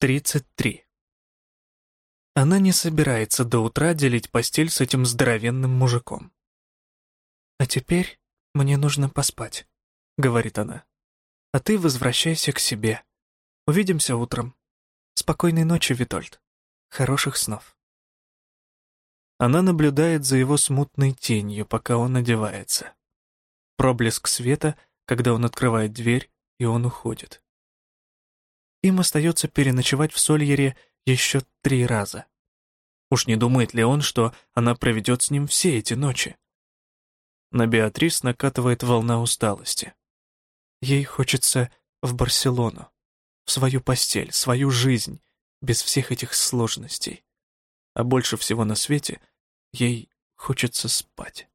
33. Она не собирается до утра делить постель с этим здоровенным мужиком. «А теперь мне нужно поспать», — говорит она. «А ты возвращайся к себе. Увидимся утром. Спокойной ночи, Витольд. Хороших снов». Она наблюдает за его смутной тенью, пока он одевается. Проблеск света, когда он открывает дверь, и он уходит. Им остается переночевать в Сольере еще три раза. Уж не думает ли он, что она проведет с ним все эти ночи? На Беатрис накатывает волна усталости. Ей хочется в Барселону, в свою постель, свою жизнь, без всех этих сложностей. А больше всего на свете ей хочется спать.